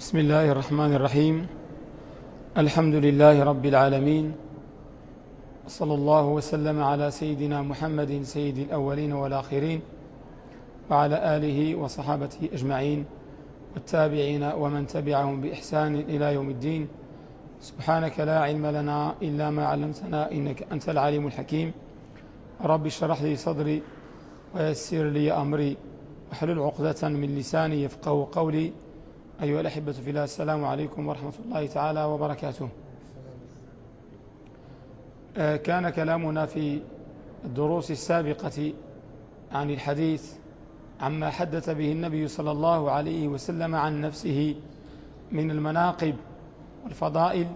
بسم الله الرحمن الرحيم. الحمد لله رب العالمين. صلى الله وسلم على سيدنا محمد سيد الأولين والآخرين وعلى آله وصحابته أجمعين والتابعين ومن تبعهم بإحسان إلى يوم الدين. سبحانك لا علم لنا إلا ما علمتنا إنك أنت العليم الحكيم. رب اشرح لي صدري ويسر لي أمري وحلل عقدة من لساني يفقه قولي. أيها الأحبة في الله السلام عليكم ورحمة الله تعالى وبركاته. آه، كان كلامنا في الدروس السابقة عن الحديث عما حدث به النبي صلى الله عليه وسلم عن نفسه من المناقب والفضائل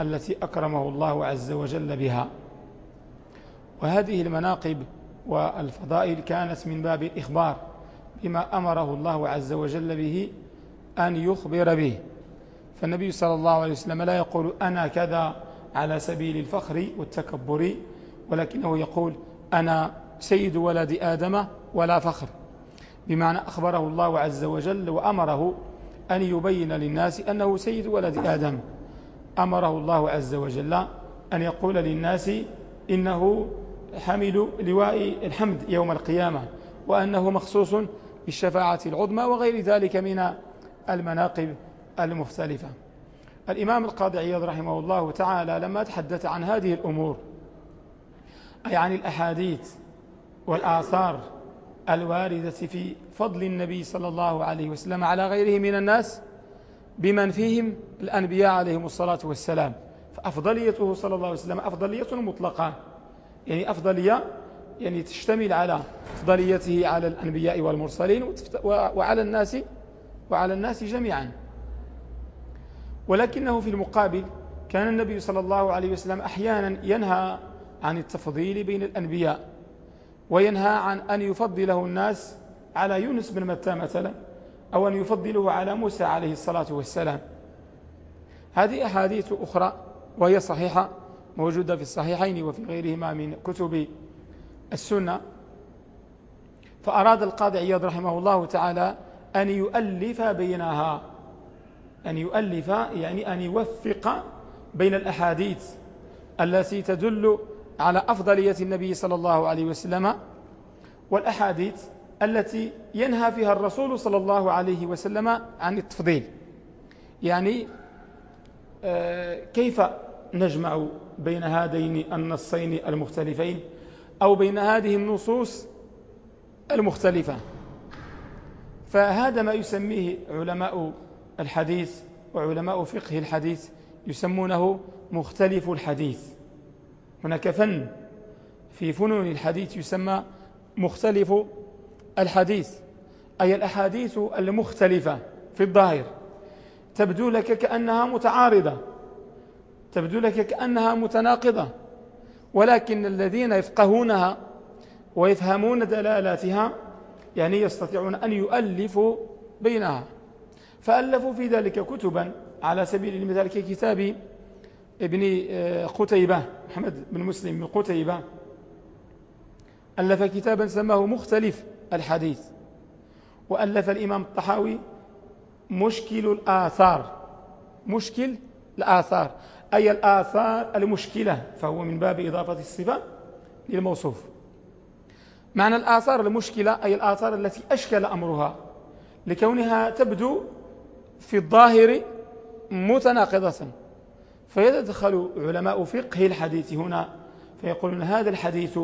التي أكرمه الله عز وجل بها. وهذه المناقب والفضائل كانت من باب الإخبار بما أمره الله عز وجل به أن يخبر به. فالنبي صلى الله عليه وسلم لا يقول أنا كذا على سبيل الفخر والتكبر ولكنه يقول أنا سيد ولد آدم ولا فخر. بمعنى أخبره الله عز وجل وأمره أن يبين للناس أنه سيد ولد آدم. أمره الله عز وجل أن يقول للناس إنه حمل لواء الحمد يوم القيامة وأنه مخصوص بالشفاعة العظمى وغير ذلك من المناقب المختلفة. الإمام القاضي عياض رحمه الله تعالى لما تحدث عن هذه الأمور أي عن الأحاديث والآثار الواردة في فضل النبي صلى الله عليه وسلم على غيره من الناس بمن فيهم الأنبياء عليهم الصلاة والسلام. فأفضليته صلى الله عليه وسلم أفضلية مطلقة. يعني أفضلية يعني تشتمل على أفضليته على الأنبياء والمرسلين وعلى الناس وعلى الناس جميعا. ولكنه في المقابل كان النبي صلى الله عليه وسلم أحيانا ينهى عن التفضيل بين الأنبياء وينهى عن أن يفضله الناس على يونس بن متى مثلا أو أن يفضله على موسى عليه الصلاة والسلام. هذه أحاديث أخرى وهي صحيحة موجودة في الصحيحين وفي غيرهما من كتب السنة. فأراد القاضي عياض رحمه الله تعالى أن يؤلف بينها. أن يؤلف يعني أن يوفق بين الأحاديث التي تدل على أفضلية النبي صلى الله عليه وسلم والأحاديث التي ينهى فيها الرسول صلى الله عليه وسلم عن التفضيل. يعني آه، كيف نجمع بين هذين النصين المختلفين أو بين هذه النصوص المختلفة؟ فهذا ما يسميه علماء الحديث وعلماء فقه الحديث يسمونه مختلف الحديث. هناك فن في فنون الحديث يسمى مختلف الحديث أي الأحاديث المختلفة في الظاهر. تبدو لك كأنها متعارضة تبدو لك كأنها متناقضة ولكن الذين يفقهونها ويفهمون دلالاتها يعني يستطيعون أن يؤلفوا بينها. فألفوا في ذلك كتبا على سبيل المثال ككتاب ابن آه، قتيبة محمد بن مسلم بن قتيبة. ألف كتابا سماه مختلف الحديث. وألف الإمام الطحاوي مشكل الآثار. مشكل الآثار. أي الآثار المشكلة فهو من باب إضافة الصفة للموصوف. معنى الآثار المشكلة أي الآثار التي أشكل أمرها. لكونها تبدو في الظاهر متناقضة. فيدخل علماء فقه الحديث هنا فيقولون هذا الحديث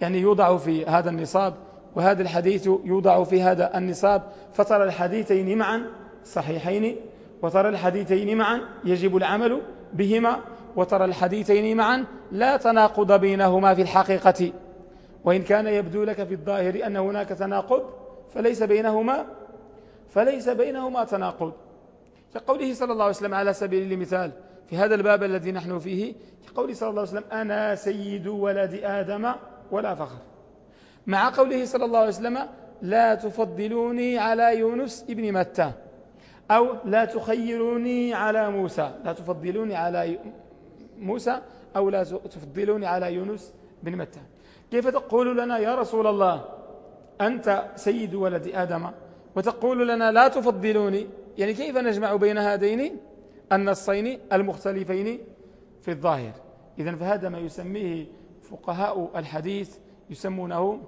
يعني يوضع في هذا النصاب وهذا الحديث يوضع في هذا النصاب. فترى الحديثين معا صحيحين وترى الحديثين معا يجب العمل بهما وترى الحديثين معا لا تناقض بينهما في الحقيقة. وإن كان يبدو لك في الظاهر أن هناك تناقض فليس بينهما فليس بينهما تناقض. كقوله صلى الله عليه وسلم على سبيل المثال في هذا الباب الذي نحن فيه كقوله صلى الله عليه وسلم أنا سيد ولد آدم ولا فخر. مع قوله صلى الله عليه وسلم لا تفضلوني على يونس ابن متى أو لا تخيروني على موسى. لا تفضلوني على موسى أو لا تفضلوني على يونس بن متى. كيف تقول لنا يا رسول الله أنت سيد ولد آدم وتقول لنا لا تفضلوني؟ يعني كيف نجمع بين هذين النصين المختلفين في الظاهر؟ إذن فهذا ما يسميه فقهاء الحديث يسمونه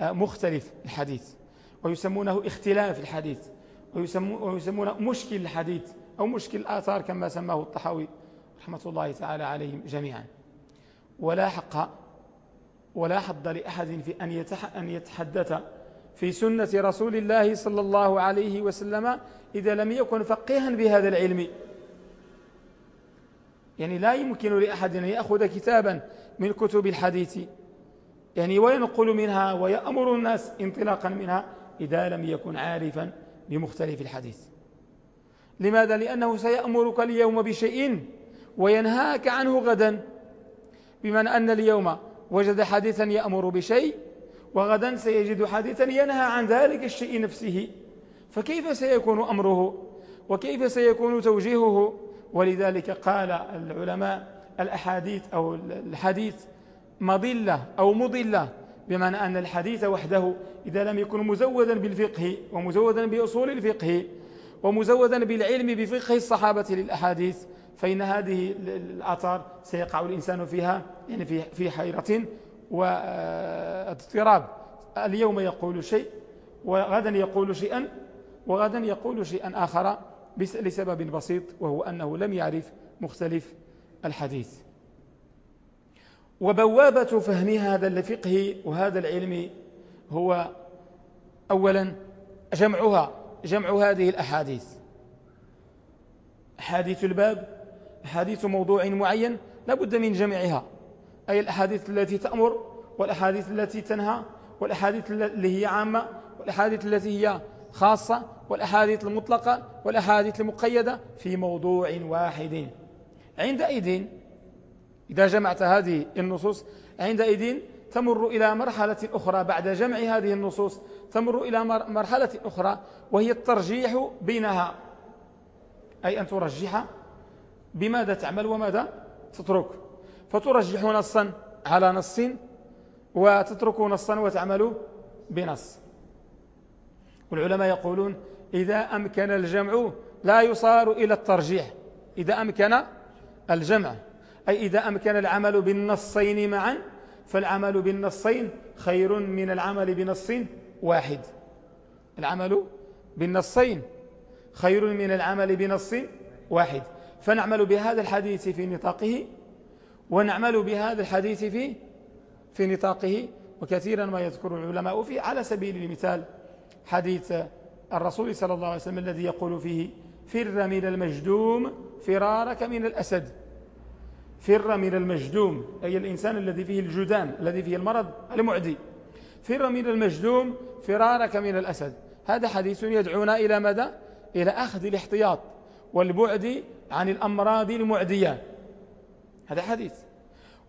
آه، مختلف الحديث ويسمونه اختلاف الحديث ويسمونه مشكل الحديث أو مشكل الآثار كما سماه الطحاوي رحمة الله تعالى عليهم جميعا. ولا حق ولا حظ لأحد في أن يتحدث. في سنة رسول الله صلى الله عليه وسلم إذا لم يكن فقيها بهذا العلم. يعني لا يمكن لأحد أن يأخذ كتابا من كتب الحديث. يعني وينقل منها ويأمر الناس انطلاقا منها إذا لم يكن عارفا بمختلف الحديث. لماذا؟ لأنه سيأمرك اليوم بشيء وينهاك عنه غدا. بمعنى أن اليوم وجد حديثا يأمر بشيء وغدا سيجد حديثا ينهى عن ذلك الشيء نفسه. فكيف سيكون أمره؟ وكيف سيكون توجيهه؟ ولذلك قال العلماء الأحاديث أو الحديث مضلة أو مضلة بمعنى أن الحديث وحده إذا لم يكن مزودا بالفقه ومزودا بأصول الفقه ومزودا بالعلم بفقه الصحابة للأحاديث فإن هذه الآثار سيقع الإنسان فيها يعني في في حيرة واضطراب اليوم يقول شيء وغدا يقول شيئا وغدا يقول شيئا آخر لسبب بسيط وهو أنه لم يعرف مختلف الحديث. وبوابة فهم هذا الفقه وهذا العلم هو أولا جمعها جمع هذه الأحاديث. أحاديث الباب أحاديث موضوع معين لابد من جمعها أي الأحاديث التي تأمر والأحاديث التي تنهى والأحاديث اللي هي عامة والأحاديث التي هي خاصة والأحاديث المطلقة والأحاديث المقيدة في موضوع واحد. عندئذ إذا جمعت هذه النصوص عندئذ تمر إلى مرحلة أخرى. بعد جمع هذه النصوص تمر إلى مرحلة أخرى وهي الترجيح بينها. أي أن ترجح بماذا تعمل وماذا تترك؟ فترجح نصا على نص وتترك نصا وتعمل بنص. والعلماء يقولون إذا أمكن الجمع لا يصار إلى الترجيح. إذا أمكن الجمع. أي إذا أمكن العمل بالنصين معا فالعمل بالنصين خير من العمل بنص واحد. العمل بالنصين خير من العمل بنص واحد. فنعمل بهذا الحديث في نطاقه ونعمل بهذا الحديث في في نطاقه وكثيرا ما يذكر العلماء فيه على سبيل المثال حديث الرسول صلى الله عليه وسلم الذي يقول فيه فر من المجدوم فرارك من الأسد. فر من المجدوم أي الإنسان الذي فيه الجدام الذي فيه المرض المعدي. فر من المجدوم فرارك من الأسد. هذا حديث يدعونا إلى ماذا؟ إلى أخذ الاحتياط. والبعد عن الأمراض المعدية. هذا حديث.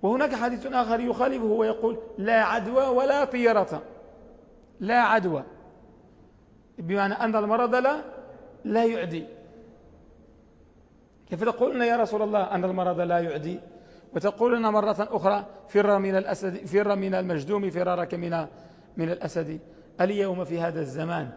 وهناك حديث آخر يخالفه ويقول لا عدوى ولا طيرة. لا عدوى. بمعنى أن المرض لا لا يعدي. كيف تقولنا يا رسول الله أن المرض لا يعدي؟ وتقولنا مرة أخرى فر من الأسد فر من المجدوم فرارك من من الأسد. اليوم في هذا الزمان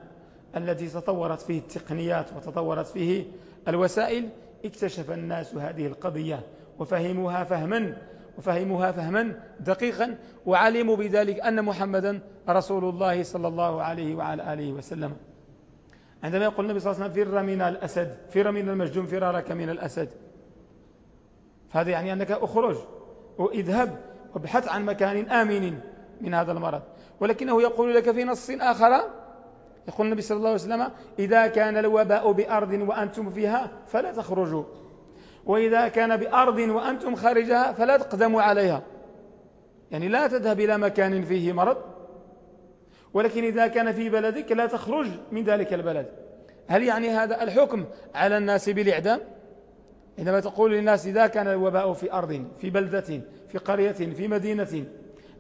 الذي تطورت فيه التقنيات وتطورت فيه الوسائل اكتشف الناس هذه القضية وفهموها فهما وفهموها فهما دقيقا وعلموا بذلك أن محمدا رسول الله صلى الله عليه وعلى آله وسلم. عندما يقول النبي صلى الله عليه وسلم فر من الأسد فر من المجدوم فرارك من الأسد. فهذا يعني أنك أخرج وإذهب وابحث عن مكان آمن من هذا المرض. ولكنه يقول لك في نص آخر يقول النبي صلى الله عليه وسلم إذا كان الوباء بأرض وأنتم فيها فلا تخرجوا. وإذا كان بأرض وأنتم خارجها فلا تقدموا عليها. يعني لا تذهب إلى مكان فيه مرض ولكن إذا كان في بلدك لا تخرج من ذلك البلد. هل يعني هذا الحكم على الناس بالإعدام؟ عندما تقول للناس إذا كان الوباء في أرض في بلدة في قرية في مدينة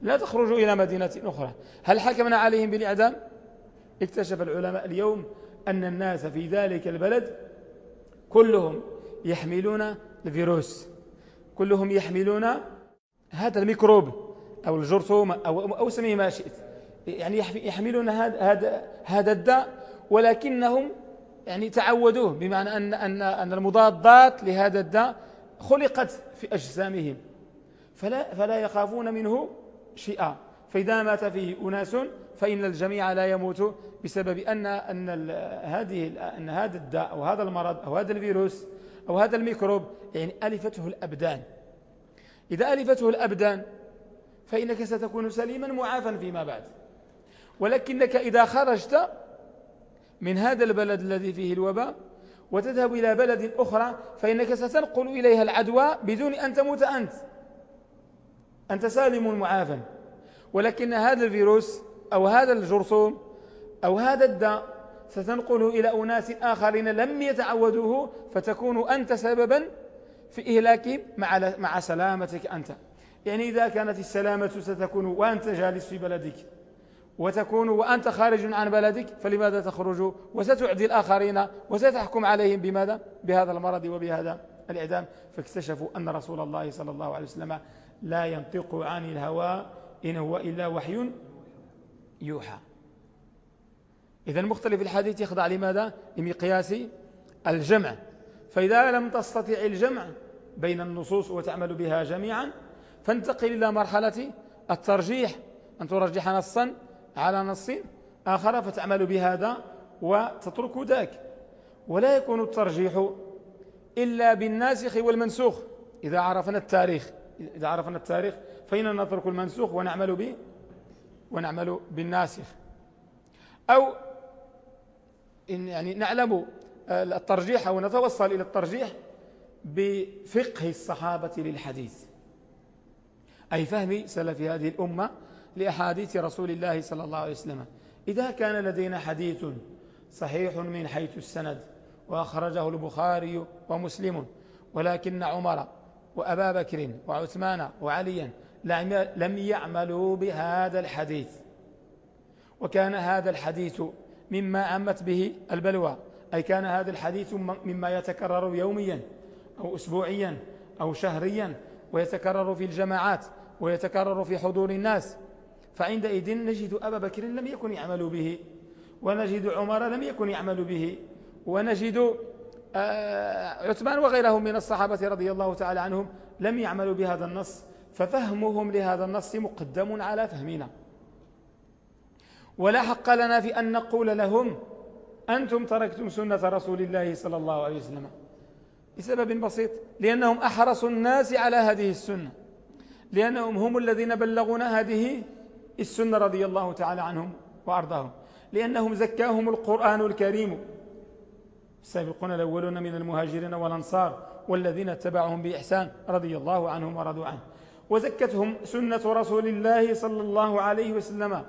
لا تخرجوا إلى مدينة أخرى. هل حكمنا عليهم بالإعدام؟ اكتشف العلماء اليوم أن الناس في ذلك البلد كلهم يحملون الفيروس. كلهم يحملون هذا الميكروب أو الجرثومة أو, أو سميه ما شئت. يعني يحملون هذا هذا هذا الداء ولكنهم يعني تعودوه بمعنى أن, أن, أن المضادات لهذا الداء خلقت في أجسامهم. فلا, فلا يخافون منه شيئا. فإذا مات فيه أناس فإن الجميع لا يموت بسبب أن, أن, هذه أن هذا الداء أو هذا المرض أو هذا الفيروس أو هذا الميكروب يعني ألفته الأبدان. إذا ألفته الأبدان فإنك ستكون سليما معافا فيما بعد. ولكنك إذا خرجت من هذا البلد الذي فيه الوباء وتذهب إلى بلد أخرى فإنك ستنقل إليها العدوى بدون أن تموت أنت. أنت سالم معافى ولكن هذا الفيروس أو هذا الجرثوم أو هذا الداء ستنقله إلى أناس آخرين لم يتعودوه فتكون أنت سببا في إهلاكهم مع, مع سلامتك أنت. يعني إذا كانت السلامة ستكون وأنت جالس في بلدك وتكون وأنت خارج عن بلدك فلماذا تخرج وستعدي الآخرين وستحكم عليهم بماذا؟ بهذا المرض وبهذا الإعدام. فاكتشفوا أن رسول الله صلى الله عليه وسلم لا ينطق عن الهوى إن هو إلا وحي يوحى. إذا مختلف الحديث يخضع لماذا؟ لمقياس الجمع. فإذا لم تستطع الجمع بين النصوص وتعمل بها جميعا فانتقل إلى مرحلة الترجيح. أن ترجح نصا على نص آخر فتعمل بهذا وتترك ذاك. ولا يكون الترجيح إلا بالناسخ والمنسوخ. إذا عرفنا التاريخ إذا عرفنا التاريخ فإننا نترك المنسوخ ونعمل به ونعمل بالناسخ. أو إن يعني نعلم الترجيح أو نتوصل إلى الترجيح بفقه الصحابة للحديث. أي فهم سلف هذه الأمة لأحاديث رسول الله صلى الله عليه وسلم. إذا كان لدينا حديث صحيح من حيث السند وأخرجه البخاري ومسلم ولكن عمر وأبا بكر وعثمان وعليا لم يعملوا بهذا الحديث. وكان هذا الحديث مما عمت به البلوى. أي كان هذا الحديث مما يتكرر يوميا أو أسبوعيا أو شهريا ويتكرر في الجماعات ويتكرر في حضور الناس. فعندئذ نجد أبا بكر لم يكن يعمل به ونجد عمر لم يكن يعمل به ونجد آه، عثمان وغيرهم من الصحابة رضي الله تعالى عنهم لم يعملوا بهذا النص. ففهمهم لهذا النص مقدم على فهمنا. ولا حق لنا في أن نقول لهم أنتم تركتم سنة رسول الله صلى الله عليه وسلم. لسبب بسيط لأنهم أحرصوا الناس على هذه السنة. لأنهم هم الذين بلغونا هذه السنة رضي الله تعالى عنهم وأرضاهم. لأنهم زكاهم القرآن الكريم. السابقون الأولون من المهاجرين والأنصار والذين اتبعهم بإحسان رضي الله عنهم ورضوا عنه. وزكتهم سنة رسول الله صلى الله عليه وسلم.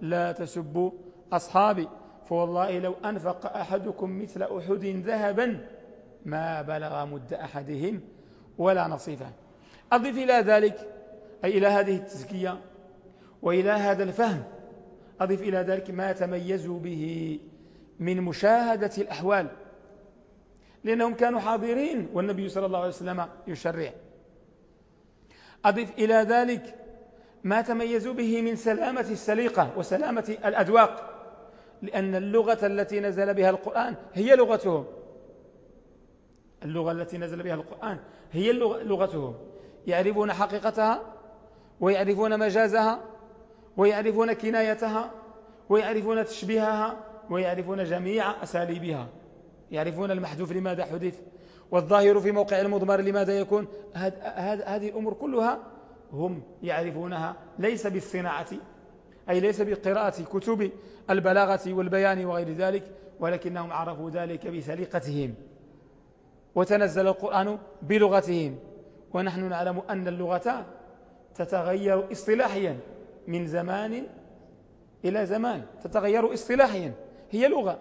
لا تسبوا أصحابي فوالله لو أنفق أحدكم مثل أحد ذهبا ما بلغ مد أحدهم ولا نصيفة. أضف إلى ذلك أي إلى هذه التزكية وإلى هذا الفهم أضف إلى ذلك ما تميزوا به من مشاهدة الأحوال لأنهم كانوا حاضرين والنبي صلى الله عليه وسلم يشرع. أضف إلى ذلك ما تميزوا به من سلامة السليقة وسلامة الأذواق لأن اللغة التي نزل بها القرآن هي لغتهم. اللغة التي نزل بها القرآن هي لغتهم. يعرفون حقيقتها ويعرفون مجازها ويعرفون كنايتها ويعرفون تشبيهها ويعرفون جميع أساليبها. يعرفون المحذوف لماذا حدث والظاهر في موقع المضمر لماذا يكون؟ هذه الأمور كلها هم يعرفونها ليس بالصناعة أي ليس بقراءة كتب البلاغة والبيان وغير ذلك ولكنهم عرفوا ذلك بسليقتهم. وتنزل القرآن بلغتهم. ونحن نعلم أن اللغة تتغير اصطلاحيا من زمان إلى زمان تتغير اصطلاحيا هي لغة.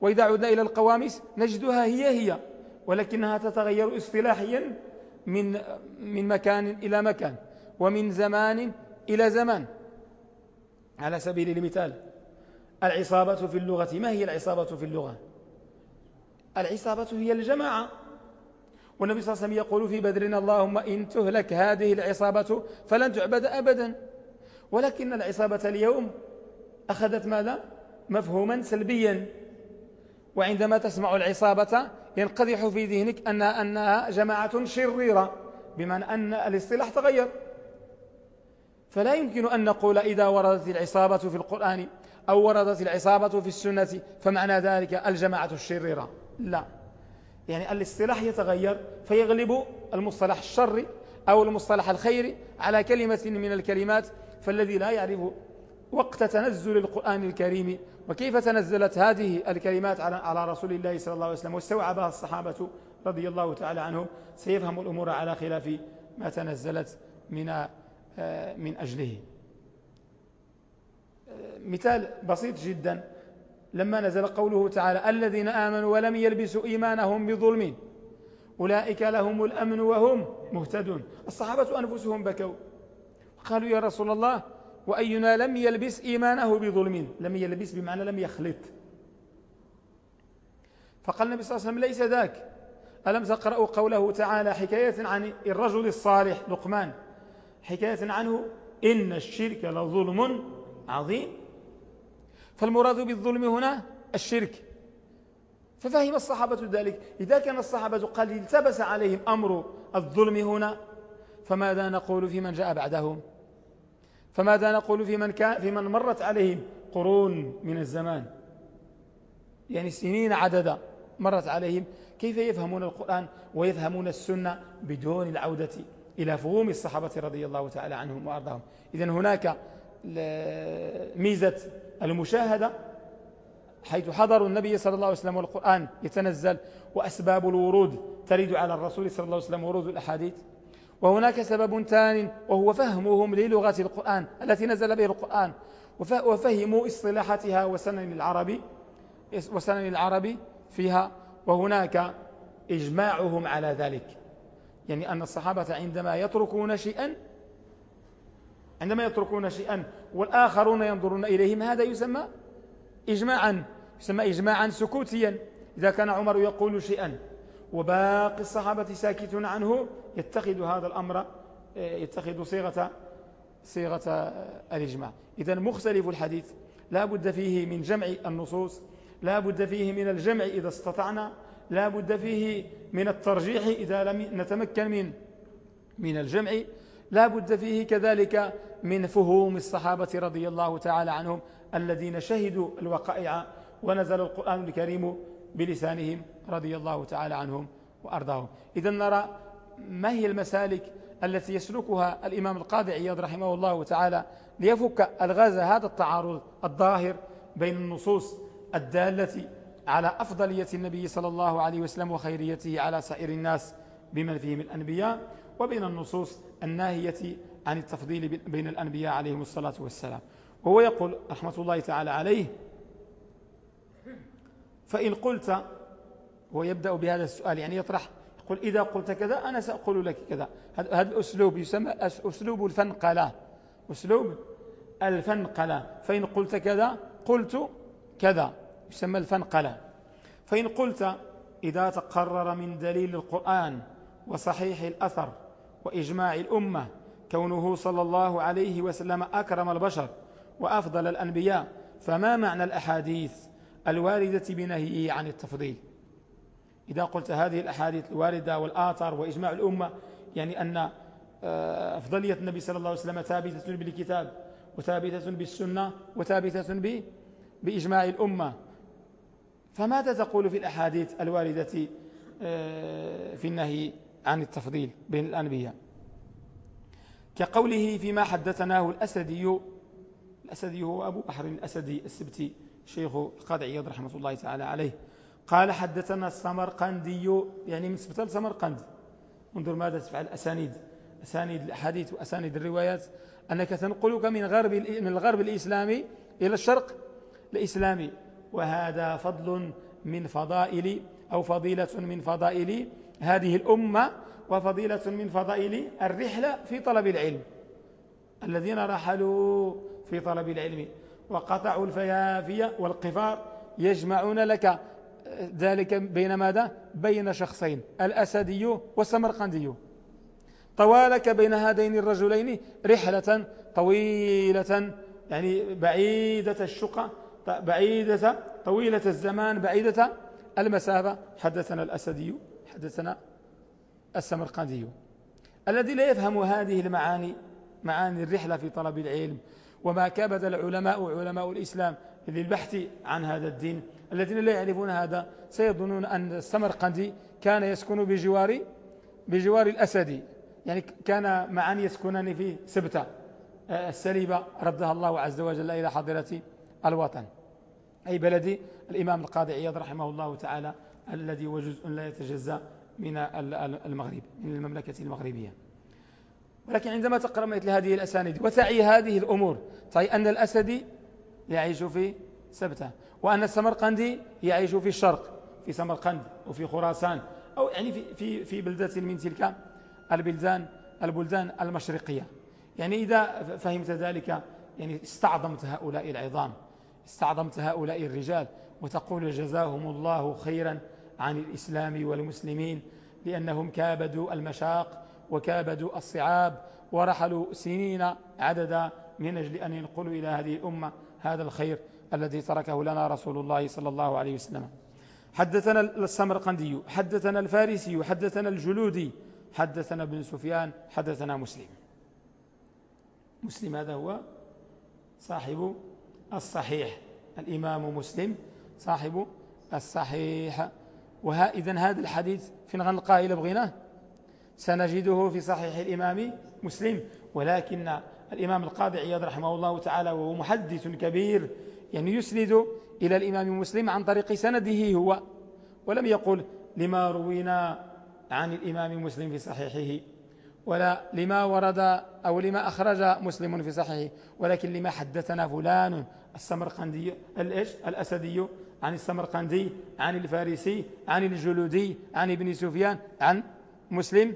وإذا عدنا إلى القواميس نجدها هي هي. ولكنها تتغير اصطلاحيا من من مكان إلى مكان ومن زمان إلى زمان. على سبيل المثال العصابة في اللغة ما هي العصابة في اللغة؟ العصابة هي الجماعة. والنبي صلى الله عليه وسلم يقول في بدر اللهم إن تهلك هذه العصابة فلن تعبد أبدا. ولكن العصابة اليوم أخذت ماذا؟ مفهوما سلبيا. وعندما تسمع العصابة ينقدح في ذهنك أن أنها جماعة شريرة بمعنى أن الاصطلاح تغير. فلا يمكن أن نقول إذا وردت العصابة في القرآن أو وردت العصابة في السنة فمعنى ذلك الجماعة الشريرة. لا. يعني الاصطلاح يتغير فيغلب المصطلح الشر أو المصطلح الخير على كلمة من الكلمات فالذي لا يعرف وقت تنزل القرآن الكريم وكيف تنزلت هذه الكلمات على رسول الله صلى الله عليه وسلم؟ واستوعبها الصحابة رضي الله تعالى عنهم. سيفهم الأمور على خلاف ما تنزلت من آه، من أجله. آه، مثال بسيط جدا. لما نزل قوله تعالى الذين آمنوا ولم يلبسوا إيمانهم بظلم أولئك لهم الأمن وهم مهتدون. الصحابة أنفسهم بكوا. قالوا يا رسول الله وأينا لم يلبس إيمانه بظلم لم يلبس بمعنى لم يخلط. فقال النبي صلى الله عليه وسلم ليس ذاك. ألم تقرأوا قوله تعالى حكاية عن الرجل الصالح لقمان؟ حكاية عنه إن الشرك لظلم عظيم. فالمراد بالظلم هنا الشرك. ففهم الصحابة ذلك. إذا كان الصحابة قد التبس عليهم أمر الظلم هنا فماذا نقول في من جاء بعدهم؟ فماذا نقول في من, كان في من مرت عليهم قرون من الزمان؟ يعني سنين عددا مرت عليهم. كيف يفهمون القرآن ويفهمون السنة بدون العودة إلى فهوم الصحابة رضي الله تعالى عنهم وأرضاهم؟ إذا هناك ميزة المشاهدة حيث حضروا النبي صلى الله عليه وسلم والقرآن يتنزل وأسباب الورود تريد على الرسول صلى الله عليه وسلم ورود الأحاديث. وهناك سبب ثان وهو فهمهم للغة القرآن التي نزل به القرآن. وفهموا اصطلاحاتها وسنن العربي وسنن العربي فيها وهناك إجماعهم على ذلك. يعني أن الصحابة عندما يتركون شيئا عندما يتركون شيئا والآخرون ينظرون إليهم هذا يسمى إجماعا يسمى إجماعا سكوتيا. إذا كان عمر يقول شيئا وباقي الصحابة ساكتون عنه يتخذ هذا الأمر يتخذ صيغة صيغة الإجماع. إذا مختلف الحديث. لا بد فيه من جمع النصوص لا بد فيه من الجمع إذا استطعنا لا بد فيه من الترجيح إذا لم نتمكن من من الجمع. لا بد فيه كذلك من فهوم الصحابة رضي الله تعالى عنهم الذين شهدوا الوقائع ونزل القرآن الكريم بلسانهم رضي الله تعالى عنهم وأرضاهم. إذا نرى ما هي المسالك التي يسلكها الإمام القاضي عياض رحمه الله تعالى ليفك ألغاز هذا التعارض الظاهر بين النصوص الدالة على أفضلية النبي صلى الله عليه وسلم وخيريته على سائر الناس بمن فيهم الأنبياء وبين النصوص الناهية عن التفضيل بين الأنبياء عليهم الصلاة والسلام. وهو يقول رحمة الله تعالى عليه فإن قلت هو يبدأ بهذا السؤال يعني يطرح يقول إذا قلت كذا أنا سأقول لك كذا. هذا الأسلوب يسمى أسلوب الفنقلة. أسلوب الفنقلة. فإن قلت كذا قلت كذا يسمى الفنقلة. فإن قلت إذا تقرر من دليل القرآن وصحيح الأثر وإجماع الأمة كونه صلى الله عليه وسلم أكرم البشر وأفضل الأنبياء فما معنى الأحاديث؟ الواردة بنهيه عن التفضيل. إذا قلت هذه الأحاديث الواردة والآثار وإجماع الأمة يعني أن آه، أفضلية النبي صلى الله عليه وسلم ثابتة بالكتاب وثابتة بالسنة وثابتة بإجماع الأمة. فماذا تقول في الأحاديث الواردة آه، في النهي عن التفضيل بين الأنبياء؟ كقوله فيما حدثناه الأسدي الأسدي هو أبو بحر الأسدي السبتي. شيخ القاضي عياض رحمة الله تعالى عليه. قال حدثنا السمرقندي يعني من سبتال سمرقند انظر ماذا تفعل أسانيد أسانيد الأحاديث وأسانيد الروايات. أنك تنقلك من غرب من الغرب الإسلامي إلى الشرق الإسلامي. وهذا فضل من فضائل أو فضيلة من فضائل هذه الأمة وفضيلة من فضائل الرحلة في طلب العلم. الذين رحلوا في طلب العلم. وقطعوا الفيافية والقفار يجمعون لك ذلك بين ماذا؟ بين شخصين الأسدي والسمرقندي. طوالك بين هذين الرجلين رحلة طويلة يعني بعيدة الشقة بعيدة طويلة الزمان بعيدة المسافة. حدثنا الأسدي حدثنا السمرقندي. الذي لا يفهم هذه المعاني معاني الرحلة في طلب العلم وما كابد العلماء علماء الإسلام للبحث عن هذا الدين. الذين لا يعرفون هذا سيظنون أن السمرقندي كان يسكن بجوار بجوار الأسدي يعني كان معا يسكنان في سبتة آه، السليبة ردها الله عز وجل إلى حضرة الوطن. أي بلد؟ الإمام القاضي عياض رحمه الله تعالى الذي هو جزء لا يتجزأ من المغرب من المملكة المغربية. ولكن عندما تقرأ مثل هذه الأسانيد وتعي هذه الأمور تعي أن الأسدي يعيش في سبتة وأن السمرقندي يعيش في الشرق في سمرقند وفي خراسان أو يعني في, في, في بلدة من تلك البلدان البلدان المشرقية. يعني إذا فهمت ذلك يعني استعظمت هؤلاء العظام استعظمت هؤلاء الرجال وتقول جزاهم الله خيرا عن الإسلام والمسلمين لأنهم كابدوا المشاق وكابدوا الصعاب ورحلوا سنين عددا من أجل أن ينقلوا إلى هذه الأمة هذا الخير الذي تركه لنا رسول الله صلى الله عليه وسلم. حدثنا السمرقندي حدثنا الفارسي حدثنا الجلودي حدثنا ابن سفيان حدثنا مسلم. مسلم هذا هو صاحب الصحيح. الإمام مسلم صاحب الصحيح. وها إذن هذا الحديث فين غنلقاه إلى بغيناه؟ سنجده في صحيح الإمام مسلم ولكن الإمام القاضي عياض رحمه الله تعالى وهو محدث كبير يعني يسند إلى الإمام مسلم عن طريق سنده هو ولم يقل لما روينا عن الإمام مسلم في صحيحه ولا لما ورد أو لما أخرج مسلم في صحيحه ولكن لما حدثنا فلان السمرقندي الإيش؟ الأسدي عن السمرقندي عن الفارسي عن الجلودي عن ابن سفيان عن مسلم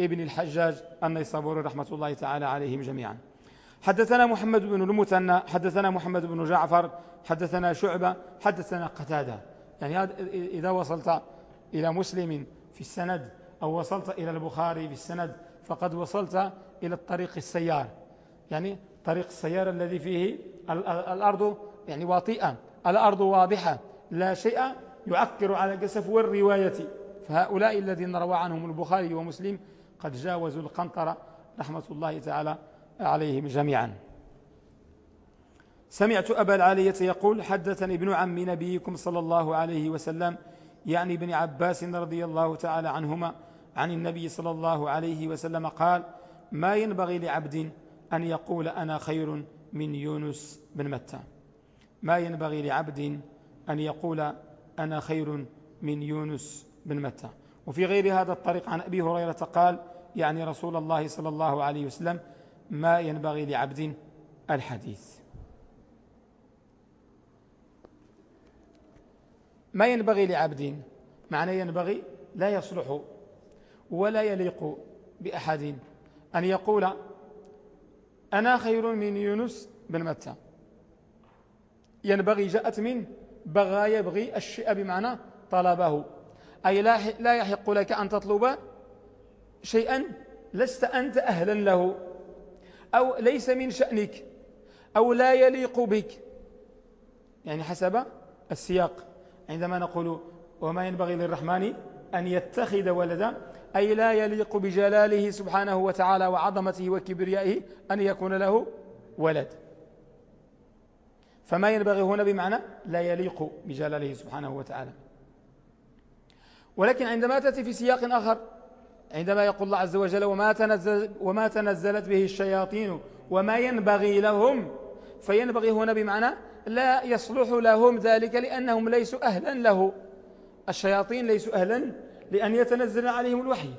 ابن الحجاج النيسابوري رحمة الله تعالى عليهم جميعا. حدثنا محمد بن المثنى حدثنا محمد بن جعفر حدثنا شعبة حدثنا قتادة. يعني إذا وصلت إلى مسلم في السند أو وصلت إلى البخاري في السند فقد وصلت إلى الطريق السيار. يعني طريق السيار الذي فيه الأرض يعني واطئة. الأرض واضحة لا شيء يعكر على الجسف والرواية. فهؤلاء الذين روى عنهم البخاري ومسلم قد جاوزوا القنطرة رحمة الله تعالى عليهم جميعا. سمعت أبا العالية يقول حدثني ابن عم نبيكم صلى الله عليه وسلم يعني ابن عباس رضي الله تعالى عنهما عن النبي صلى الله عليه وسلم قال ما ينبغي لعبد أن يقول أنا خير من يونس بن متى؟ ما ينبغي لعبد أن يقول أنا خير من يونس بن متى. وفي غير هذا الطريق عن أبي هريرة قال يعني رسول الله صلى الله عليه وسلم ما ينبغي لعبد الحديث. ما ينبغي لعبد؟ معنى ينبغي لا يصلح ولا يليق بأحد أن يقول أنا خير من يونس بن متى. ينبغي جاءت من بغى يبغي الشيء بمعنى طلبه. أي لا يحق لك أن تطلب شيئا لست أنت أهلا له. أو ليس من شأنك أو لا يليق بك. يعني حسب السياق. عندما نقول وما ينبغي للرحمن أن يتخذ ولدا أي لا يليق بجلاله سبحانه وتعالى وعظمته وكبريائه أن يكون له ولد. فما ينبغي هنا بمعنى لا يليق بجلاله سبحانه وتعالى. ولكن عندما تأتي في سياق آخر عندما يقول الله عز وجل وما, تنزل وما تنزلت به الشياطين وما ينبغي لهم فينبغي هنا بمعنى لا يصلح لهم ذلك لأنهم ليسوا أهلا له. الشياطين ليسوا أهلا لأن يتنزل عليهم الوحي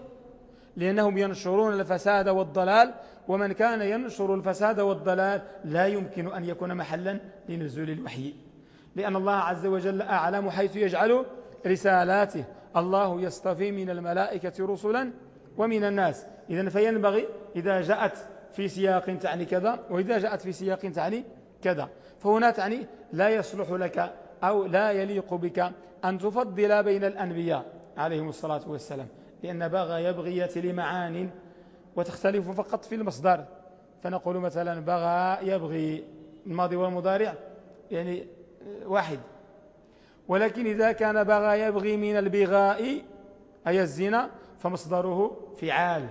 لأنهم ينشرون الفساد والضلال ومن كان ينشر الفساد والضلال لا يمكن أن يكون محلا لنزول الوحي. لأن الله عز وجل أعلم حيث يجعل رسالاته الله يصطفي من الملائكة رسلا ومن الناس. إذا فينبغي إذا جاءت في سياق تعني كذا وإذا جاءت في سياق تعني كذا. فهنا تعني لا يصلح لك أو لا يليق بك أن تفضل بين الأنبياء عليهم الصلاة والسلام لأن باغى يبغي لمعان وتختلف فقط في المصدر. فنقول مثلا بغى يبغي الماضي والمضارع يعني واحد. ولكن إذا كان بغى يبغي من البغاء أي الزنا فمصدره فعال.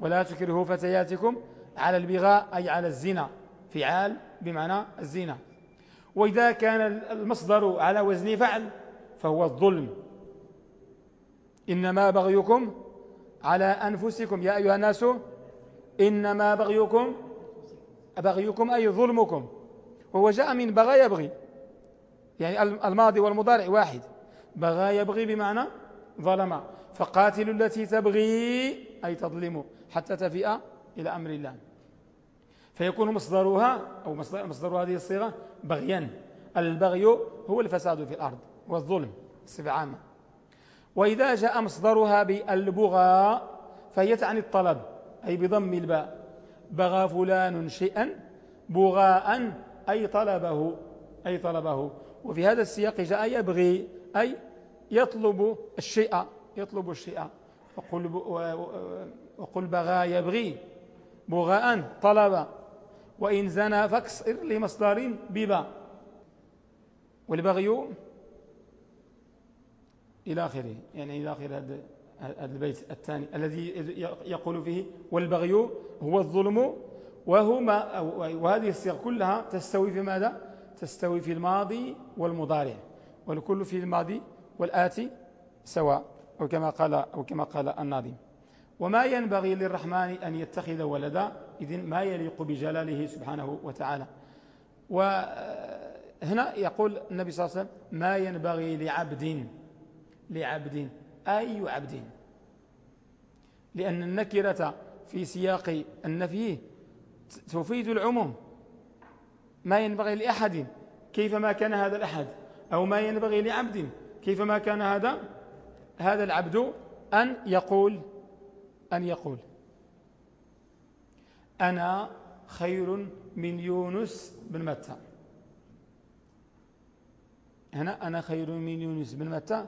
ولا تكرهوا فتياتكم على البغاء أي على الزنا. فعال بمعنى الزنا. وإذا كان المصدر على وزن فعل فهو الظلم. إنما بغيكم على أنفسكم. يا أيها الناس إنما بغيكم بغيكم أي ظلمكم. وهو جاء من بغى يبغي. يعني الماضي والمضارع واحد. بغى يبغي بمعنى ظلم. فقاتلوا التي تبغي أي تظلم حتى تفئ إلى أمر الله. فيكون مصدرها أو مصدر هذه الصيغة بغيا. البغي هو الفساد في الأرض والظلم صفة عامة وإذا جاء مصدرها بالبغى فهي تعني الطلب أي بضم الباء. بغى فلان شيئا بغاء أي طلبه أي طلبه. وفي هذا السياق جاء يبغي أي يطلب الشيء يطلب الشيء. وقل, وقل بغى يبغي. بغاء طلب. وإن زنى فاكسر لمصدر ببا. والبغي إلى آخره يعني إلى آخر هذا البيت الثاني الذي يقول فيه والبغي هو الظلم وهما وهذه الصيغ كلها تستوي في ماذا؟ تستوي في الماضي والمضارع والكل في الماضي والآتي سواء أو كما قال, أو كما قال الناظم. وما ينبغي للرحمن أن يتخذ ولدا إذن ما يليق بجلاله سبحانه وتعالى. وهنا يقول النبي صلى الله عليه وسلم ما ينبغي لعبد لعبد أي عبد. لأن النكرة في سياق النفي تفيد العموم. ما ينبغي لأحد كيفما كان هذا الأحد أو ما ينبغي لعبد كيفما كان هذا هذا العبد أن يقول أن يقول أنا خير من يونس بن متى؟ هنا أنا خير من يونس بن متى؟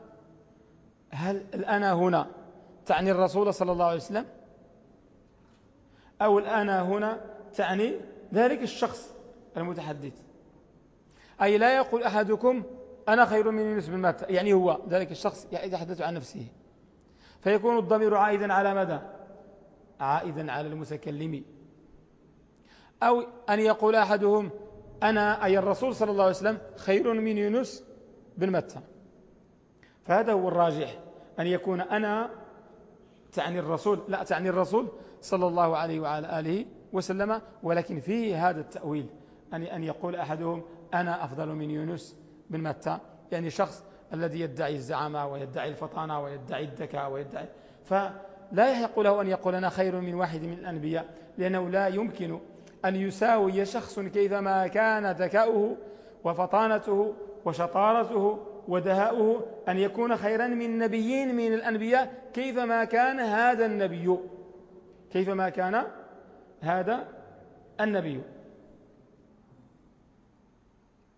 هل الأنا هنا تعني الرسول صلى الله عليه وسلم؟ أو الأنا هنا تعني ذلك الشخص؟ المتحدث. أي لا يقول أحدكم أنا خير من يونس بن متى يعني هو ذلك الشخص يتحدث عن نفسه. فيكون الضمير عائدا على مدى عائدا على المتكلم. أو أن يقول أحدهم أنا أي الرسول صلى الله عليه وسلم خير من يونس بن متى فهذا هو الراجح أن يكون أنا تعني الرسول لا تعني الرسول صلى الله عليه وعلى آله وسلم ولكن فيه هذا التأويل. أن يقول أحدهم أنا أفضل من يونس بن متى؟ يعني شخص الذي يدعي الزعامة ويدعي الفطانة ويدعي الذكاء ويدعي فلا يحق له أن يقول أنا خير من واحد من الأنبياء لأنه لا يمكن أن يساوي شخص كيفما كان ذكاؤه وفطانته وشطارته ودهاؤه أن يكون خيرا من نبيين من الأنبياء كيفما كان هذا النبي كيفما كان هذا النبي.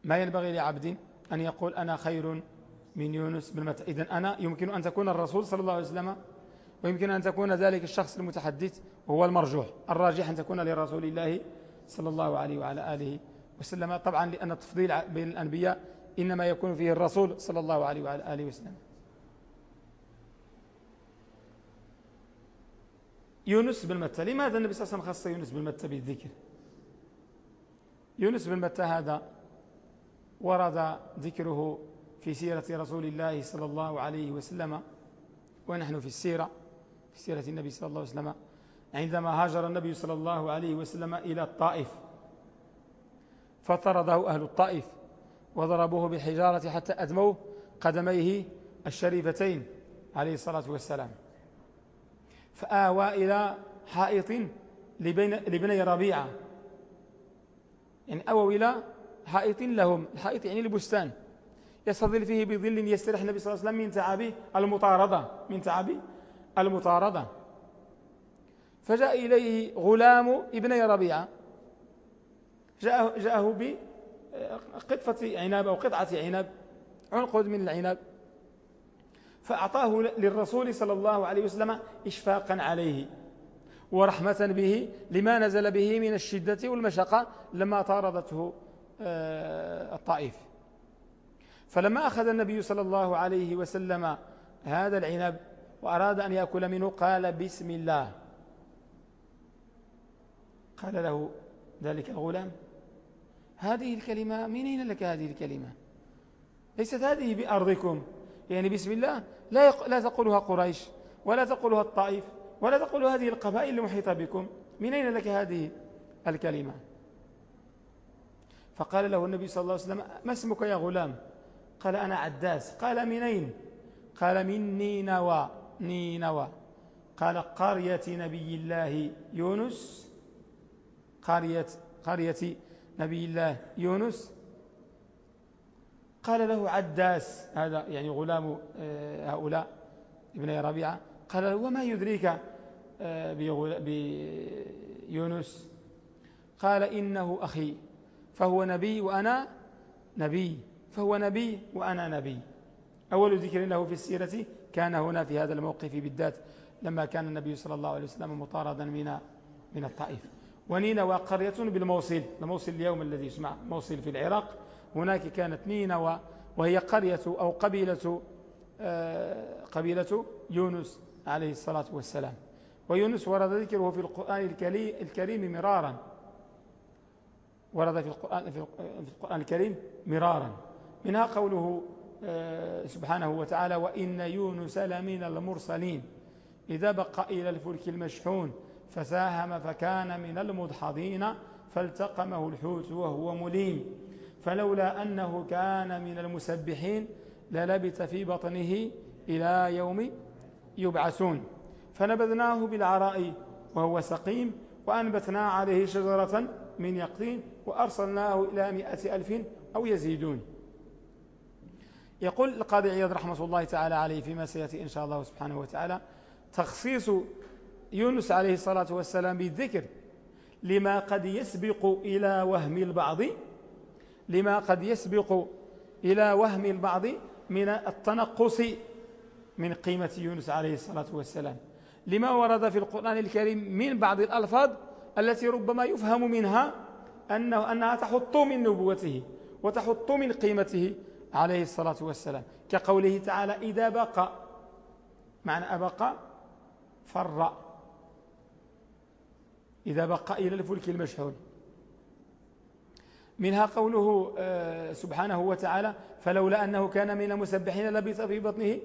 ما ينبغي لعبد أن يقول أنا خير من يونس بن متى إذن أنا يمكن أن تكون الرسول صلى الله عليه وسلم ويمكن أن تكون ذلك الشخص المتحدث وهو المرجوح الراجح أن تكون لرسول الله صلى الله عليه وعلى آله وسلم. طبعا لأن التفضيل بين الأنبياء إنما يكون فيه الرسول صلى الله عليه وعلى آله وسلم. يونس بن متى لماذا النبي صلى الله عليه وسلم خص يونس بن متى بالذكر؟ يونس بن متى هذا ورد ذكره في سيرة رسول الله صلى الله عليه وسلم ونحن في السيرة في سيرة النبي صلى الله عليه وسلم عندما هاجر النبي صلى الله عليه وسلم إلى الطائف فطرده أهل الطائف وضربوه بالحجارة حتى أدموا قدميه الشريفتين عليه الصلاة والسلام. فآوى إلى حائط لبني ربيعة. يعني أووا إلى حائط لهم الحائط يعني البستان. يستظل فيه بظل يسترح النبي صلى الله عليه وسلم من تعب المطاردة من تعب المطاردة. فجاء إليه غلام ابن ربيعة. جاءه, جاءه بقطفة عناب أو قطعة عناب عنقود من العناب فأعطاه للرسول صلى الله عليه وسلم إشفاقا عليه ورحمة به لما نزل به من الشدة والمشقة لما طاردته. آه، الطائف. فلما أخذ النبي صلى الله عليه وسلم هذا العنب وأراد أن يأكل منه قال بسم الله. قال له ذلك الغلام هذه الكلمة من أين لك هذه الكلمة؟ ليست هذه بأرضكم. يعني بسم الله لا, يق... لا تقولها قريش ولا تقولها الطائف ولا تقول هذه القبائل المحيطة بكم. من أين لك هذه الكلمة؟ فقال له النبي صلى الله عليه وسلم ما اسمك يا غلام؟ قال أنا عداس. قال من أين؟ قال من نينوى. نينوى. قال قرية نبي الله يونس. قرية, قرية نبي الله يونس. قال له عداس. هذا يعني غلام آه، هؤلاء ابن ربيعة. قال له وما يدريك آه، بيونس؟ قال إنه أخي. فهو نبي وأنا نبي فهو نبي وأنا نبي. أول ذكر له في السيرة كان هنا في هذا الموقف بالذات لما كان النبي صلى الله عليه وسلم مطاردا من من الطائف. ونينوى قرية بالموصل الموصل اليوم الذي يسمع موصل في العراق. هناك كانت نينوى وهي قرية أو قبيلة آه، قبيلة يونس عليه الصلاة والسلام. ويونس ورد ذكره في القرآن الكريم مرارا. ورد في القرآن, في القرآن الكريم مرارا. منها قوله آه، سبحانه وتعالى وإن يونس لمن المرسلين. إذا بقى إلى الفلك المشحون فساهم فكان من المدحضين فالتقمه الحوت وهو مليم. فلولا أنه كان من المسبحين للبث في بطنه إلى يوم يبعثون. فنبذناه بالعراء وهو سقيم وأنبتنا عليه شجرة من يقطين وأرسلناه إلى مئة ألف أو يزيدون. يقول القاضي عياض رحمة الله تعالى عليه فيما سيأتي إن شاء الله سبحانه وتعالى تخصيص يونس عليه الصلاة والسلام بالذكر لما قد يسبق إلى وهم البعض لما قد يسبق إلى وهم البعض من التنقص من قيمة يونس عليه الصلاة والسلام. لما ورد في القرآن الكريم من بعض الألفاظ التي ربما يفهم منها أنه أنها تحط من نبوته وتحط من قيمته عليه الصلاة والسلام. كقوله تعالى إذا بقى. معنى أبقى فر. إذا بقى إلى الفلك المشحون. منها قوله آه، سبحانه وتعالى فلولا أنه كان من المسبحين لبث في بطنه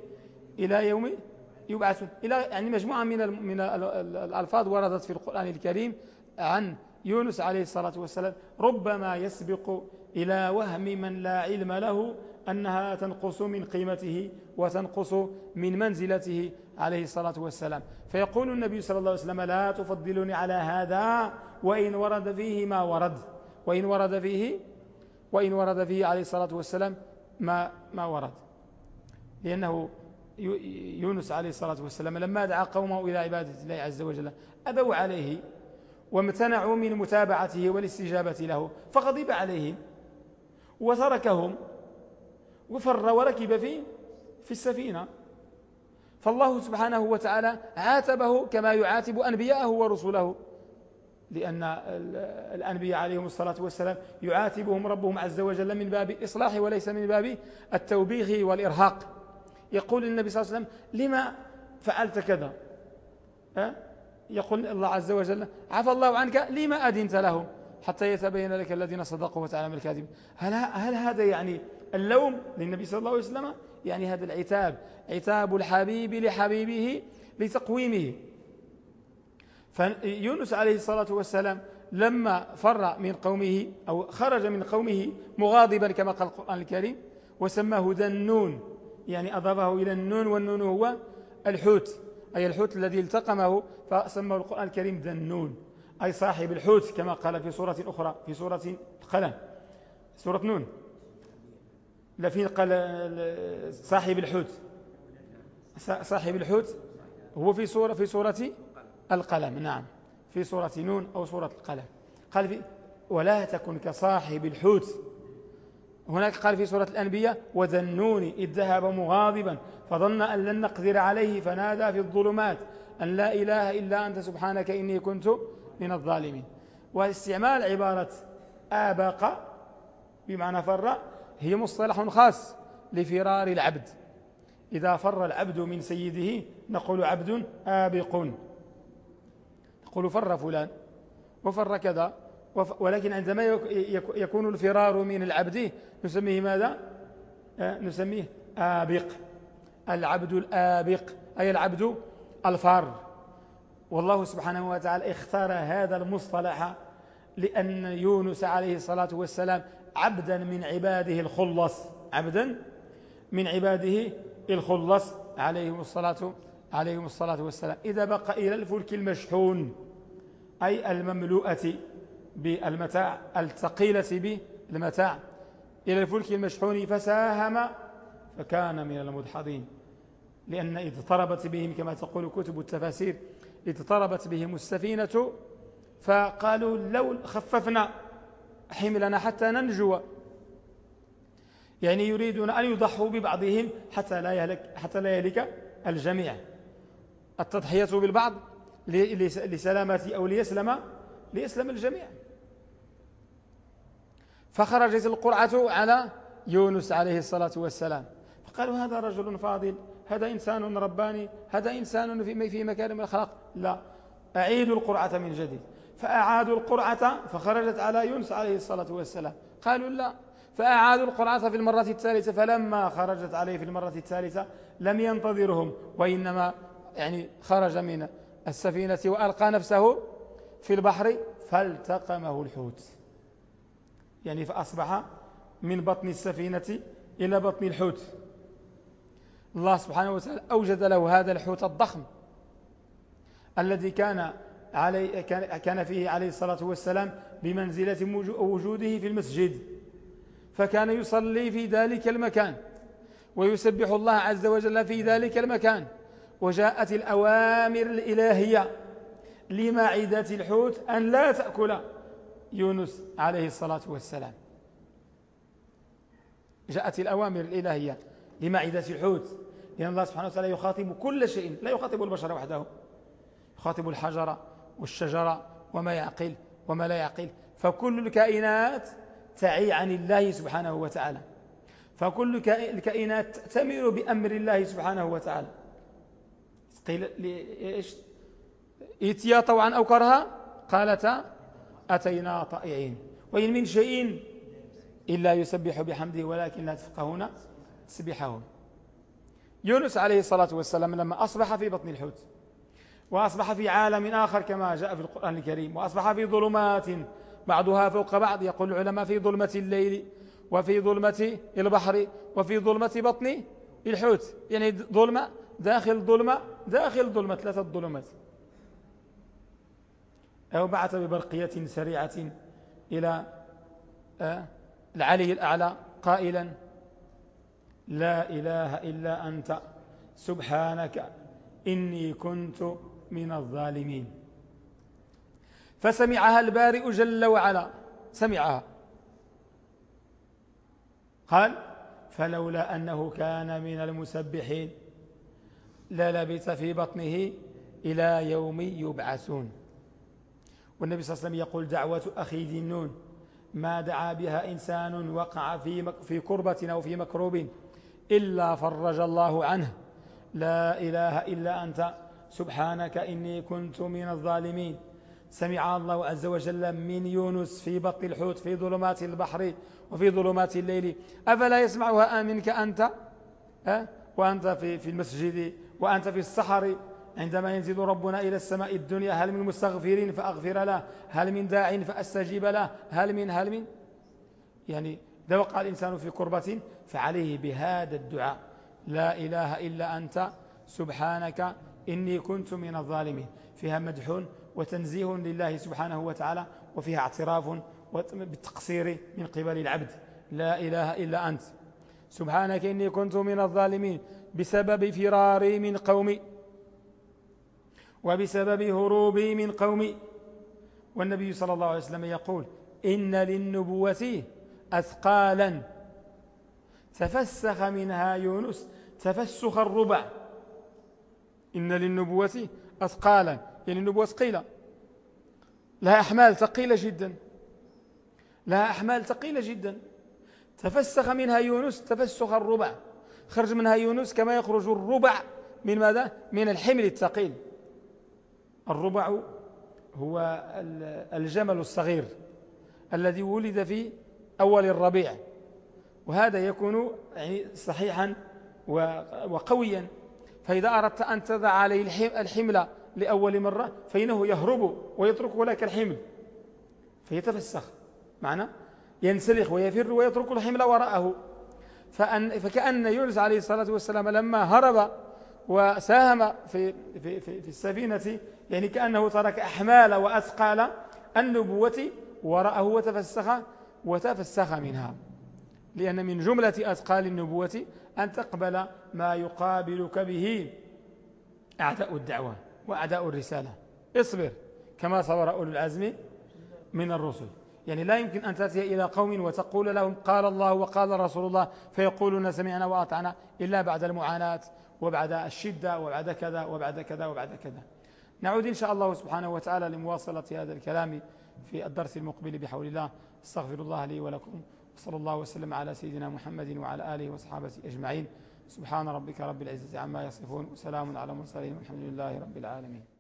إلى يوم يبعثون. إلى يعني مجموعة من من الألفاظ وردت في القرآن الكريم. عن يونس عليه الصلاة والسلام ربما يسبق إلى وهم من لا علم له أنها تنقص من قيمته وتنقص من منزلته عليه الصلاة والسلام. فيقول النبي صلى الله عليه وسلم لا تفضلني على هذا وإن ورد فيه ما ورد. وإن ورد فيه وإن ورد فيه عليه الصلاة والسلام ما, ما ورد. لأنه يونس عليه الصلاة والسلام لما دعا قومه إلى عبادة الله عز وجل أبوا عليه وامتنعوا من متابعته والاستجابة له فغضب عليهم وتركهم وفر وركب في في السفينة. فالله سبحانه وتعالى عاتبه كما يعاتب أنبياءه ورسله لأن الأنبياء عليهم الصلاة والسلام يعاتبهم ربهم عز وجل من باب الإصلاح وليس من باب التوبيخ والإرهاق. يقول النبي صلى الله عليه وسلم لما فعلت كذا؟ أه؟ يقول الله عز وجل عفى الله عنك لما أدنت لهم حتى يتبين لك الذين صدقوا وتعلم الكاذب. هل, هل هذا يعني اللوم للنبي صلى الله عليه وسلم؟ يعني هذا العتاب عتاب الحبيب لحبيبه لتقويمه. فيونس عليه الصلاة والسلام لما فر من قومه أو خرج من قومه مغاضبا كما قال القرآن الكريم وسماه ذا النون يعني أضافه إلى النون والنون هو الحوت. أي الحوت الذي التقمه فسماه القرآن الكريم ذنون. أي صاحب الحوت كما قال في سورة أخرى في سورة القلم سورة نون. لا في قال صاحب الحوت. صاحب الحوت هو في سورة في سورة القلم نعم. في سورة نون أو سورة القلم. قال في ولا تكن كصاحب الحوت. هناك قال في سورة الأنبياء وذنون إذ ذهب مغاضبا فظن أن لن نقدر عليه فنادى في الظلمات أن لا إله إلا أنت سبحانك إني كنت من الظالمين. واستعمال عبارة آبق بمعنى فر هي مصطلح خاص لفرار العبد. إذا فر العبد من سيده نقول عبد آبق. نقول فر فلان وفر كذا. ولكن عندما يكون الفرار من العبد نسميه ماذا؟ آه، نسميه آبق. العبد الآبق أي العبد الفار. والله سبحانه وتعالى اختار هذا المصطلح لأن يونس عليه الصلاة والسلام عبدا من عباده الخلص. عبدا من عباده الخلص عليهم الصلاة عليهم الصلاة والسلام. إذا بقى إلى الفلك المشحون أي المملوءة. بالمتاع الثقيلة بالمتاع إلى الفلك المشحون فساهم فكان من المدحضين. لأن اضطربت بهم كما تقول كتب التفاسير اضطربت بهم السفينة فقالوا لو خففنا حملنا حتى ننجو. يعني يريدون أن يضحوا ببعضهم حتى لا يهلك, حتى لا يهلك الجميع. التضحية بالبعض لسلامة أو ليسلم ليسلم الجميع. فخرجت القرعة على يونس عليه الصلاة والسلام. فقالوا هذا رجل فاضل هذا إنسان رباني هذا إنسان في مكارم الأخلاق لا أعيدوا القرعة من جديد. فأعادوا القرعة فخرجت على يونس عليه الصلاة والسلام. قالوا لا فأعادوا القرعة في المرة الثالثة. فلما خرجت عليه في المرة الثالثة لم ينتظرهم وإنما يعني خرج من السفينة وألقى نفسه في البحر فالتقمه الحوت. يعني فأصبح من بطن السفينة إلى بطن الحوت. الله سبحانه وتعالى أوجد له هذا الحوت الضخم الذي كان علي كان فيه عليه الصلاة والسلام بمنزلة وجوده في المسجد. فكان يصلي في ذلك المكان ويسبح الله عز وجل في ذلك المكان. وجاءت الأوامر الإلهية لمعدة الحوت أن لا تأكل. يونس عليه الصلاة والسلام. جاءت الأوامر الإلهية لمعدة الحوت لأن الله سبحانه وتعالى يخاطب كل شيء لا يخاطب البشر وحده يخاطب الحجر والشجرة وما يعقل وما لا يعقل. فكل الكائنات تعي عن الله سبحانه وتعالى. فكل الكائنات تمر بأمر الله سبحانه وتعالى. قيل إيش إتيا طوعا أو كرها؟ قالتا أتينا طائعين. وإن من شيء إلا يسبح بحمده ولكن لا تفقهون تسبحهم يونس عليه الصلاة والسلام لما أصبح في بطن الحوت وأصبح في عالم آخر كما جاء في القرآن الكريم وأصبح في ظلمات بعضها فوق بعض يقول العلماء في ظلمة الليل وفي ظلمة البحر وفي ظلمة بطن الحوت. يعني ظلمة داخل ظلمة داخل ظلمة ثلاثة ظلمات. أو بعث ببرقية سريعة إلى آه، العلي الأعلى قائلا لا إله إلا أنت سبحانك إني كنت من الظالمين. فسمعها البارئ جل وعلا سمعها. قال فلولا أنه كان من المسبحين للبث في بطنه إلى يوم يبعثون. والنبي صلى الله عليه وسلم يقول دعوة أخي ذي النون. ما دعا بها إنسان وقع في في كربة أو في مكروب إلا فرج الله عنه. لا إله إلا أنت. سبحانك إني كنت من الظالمين. سمع الله عز وجل من يونس في بطن الحوت في ظلمات البحر وفي ظلمات الليل. أفلا يسمعها منك أنت؟ أه؟ وأنت في, في المسجد وأنت في الصحر عندما ينزل ربنا إلى السماء الدنيا هل من مستغفرين فأغفر له؟ هل من داع فأستجيب له؟ هل من هل من؟ يعني إذا وقع الإنسان في قربة فعليه بهذا الدعاء. لا إله إلا أنت سبحانك إني كنت من الظالمين. فيها مدح وتنزيه لله سبحانه وتعالى وفيها اعتراف بالتقصير من قبل العبد. لا إله إلا أنت. سبحانك إني كنت من الظالمين. بسبب فراري من قومي. وبسبب هروبي من قومي. والنبي صلى الله عليه وسلم يقول إن للنبوة أثقالا. تفسخ منها يونس تفسخ الربع. إن للنبوة أثقالا. يعني النبوة ثقيلة. لها أحمال ثقيلة جدا. لها أحمال ثقيلة جدا. تفسخ منها يونس تفسخ الربع. خرج منها يونس كما يخرج الربع من ماذا؟ من الحمل الثقيل. الربع هو الجمل الصغير الذي ولد في أول الربيع. وهذا يكون يعني صحيحا وقويا. فإذا أردت أن تضع عليه الحمل لأول مرة فإنه يهرب ويترك لك الحمل. فيتفسخ معنا ينسلخ ويفر ويترك الحمل وراءه. فأن فكأن يونس عليه الصلاة والسلام لما هرب وساهم في, في, في, في السفينة يعني كأنه ترك أحمال وأثقال النبوة وراءه وتفسخ وتفسخ منها. لأن من جملة أثقال النبوة أن تقبل ما يقابلك به أعداء الدعوة وأعداء الرسالة. اصبر كما صبر أولو العزم من الرسل. يعني لا يمكن أن تأتي إلى قوم وتقول لهم قال الله وقال رسول الله فيقولون سمعنا وأطعنا إلا بعد المعاناة. وبعد الشدة وبعد كذا وبعد كذا وبعد كذا. نعود إن شاء الله سبحانه وتعالى لمواصلة هذا الكلام في الدرس المقبل بحول الله. استغفر الله لي ولكم صلى الله وسلم على سيدنا محمد وعلى آله وصحابه أجمعين. سبحان ربك رب العزة عما يصفون وسلام على المرسلين والحمد لله رب العالمين.